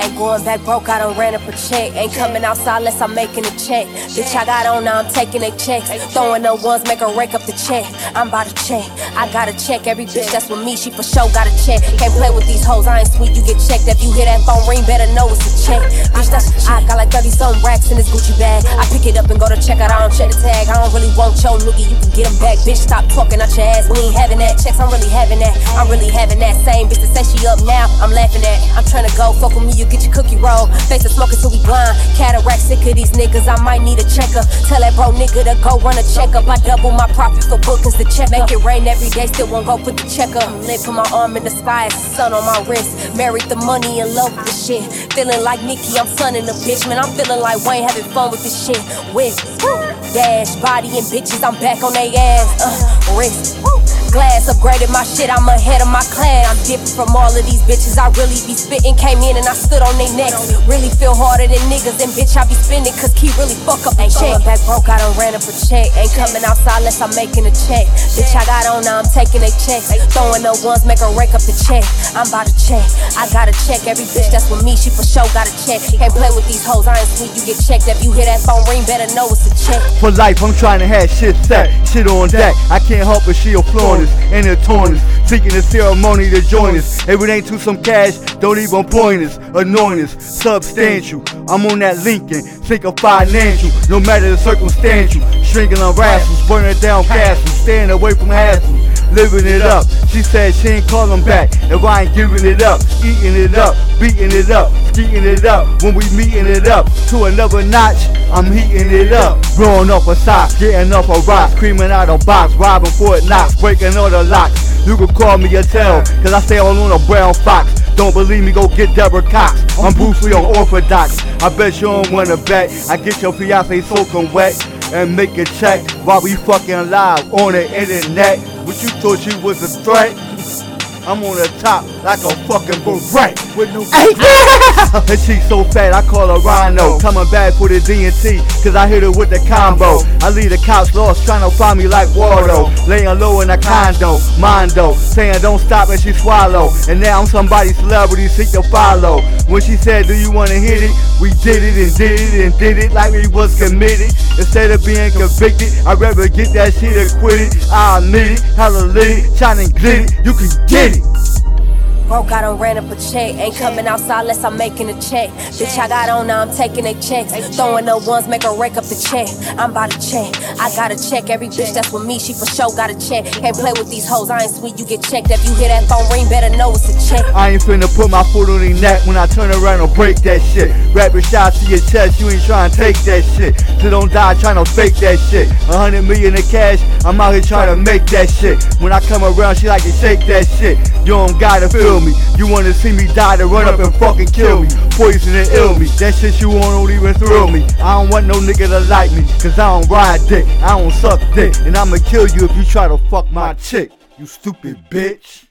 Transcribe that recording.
Ain't going back broke, I done ran up a check. Ain't coming outside unless I'm making a check. Bitch, I got on now, I'm taking a check. Throwing the ones, make her rake up the check. I'm about to check. I gotta check every bitch that's with me, she for sure got a check. Can't play with these hoes, I ain't sweet, you get checked. If you hear that phone ring, better know it's a check. Bitch, that's I got like 30 something racks in this Gucci bag. I pick it up and go to check out, I don't check the tag. I don't really want your nookie, you can get them back. Bitch, stop talking out your ass. We ain't having that. Checks, I'm really having that. I'm really having that. Same bitch that say she up now, I'm laughing at. I'm trying to go, fuck with me, you get your cookie roll. Face of smoking till we blind. Cataract sick of these niggas, I might need a checker. Tell that bro nigga to go run a checkup. I double my profit for bookings to check. Make it rain every day, still won't go put the checker. Lit put my arm in the sky, it's the sun on my wrist. Married the money and love the shit. Feeling like Nicki, I'm sunning the bitch. Man, I'm feeling like Wayne having fun with this shit. With dash, body and bitches, I'm back on they ass. Uh, wrist. Glass upgraded my shit, I'm ahead of my class. I'm different from all of these bitches. I really be spitting. Came in and I stood on they necks. Really feel harder than niggas. And bitch, I be spending cause key really fuck up Ain't check. back broke, I done ran up a check. Ain't coming outside unless I'm making a check. Bitch, I got on now, I'm taking a check. Throwing the ones, make her rake up the check. I'm about to check. I gotta check every bitch that's with me. She for sure got a check. Can't play with these hoes, I ain't sweet. You get checked. If you hear that phone ring, better know it's a check. For life, I'm trying to have shit set, shit on deck. I can't help but she a and a torn us. Seeking the ceremony to join us. If it ain't to some cash, don't even point us. Anoint us, substantial. I'm on that Lincoln, think of financial. No matter the circumstantial. Shrinking on rascals, burning down castles, staying away from hassles. Living it up. She said she ain't calling back. If I ain't giving it up, eating it up, beating it up, skeeting it up. When we meeting it up to another notch, I'm heating it up. Blowing off a sock, getting off a rock, screaming out a box, robbing Fort Knox, breaking all the locks. You can call me a tail, cause I stay on a brown fox. Don't believe me, go get Deborah Cox. I'm Bruce Lee on Orthodox. I bet you don't wanna bet. I get your fiance soaking wet and make a check while we fucking live on the internet. What you thought you was a threat? I'm on the top like a fucking beret with no Her cheek so fat, I call her Rhino. Coming back for the DNT, cause I hit her with the combo. I leave the cops lost, trying to find me like Waldo. Laying low in a condo, Mondo. Saying don't stop and she swallow. And now I'm somebody's celebrity, seek to follow. When she said, Do you wanna hit it? We did it and did it and did it like we was committed. Instead of being convicted, I'd rather get that shit acquitted. I admit it, hella lit it, shining glitty. You can get it. Broke, I done ran up a check. Ain't coming outside unless I'm making a check. Bitch, I got on now, I'm taking a checks. Throwing the ones, make her rake up the check. I'm about to check. I gotta check every bitch that's with me. She for sure got a check. Can't play with these hoes, I ain't sweet. You get checked. If you hear that phone ring, better know it's a check. I ain't finna put my foot on your neck when I turn around and break that shit. Rapid shots to your chest, you ain't trying to take that shit. So don't die trying to fake that shit. A hundred million in cash, I'm out here trying to make that shit. When I come around, she like to shake that shit. You don't gotta feel me. You wanna see me die to run up and fucking kill me. Poison and ill me. That shit you want don't even thrill me. I don't want no nigga to like me, cause I don't ride dick. I don't suck dick. And I'ma kill you if you try to fuck my chick. You stupid bitch.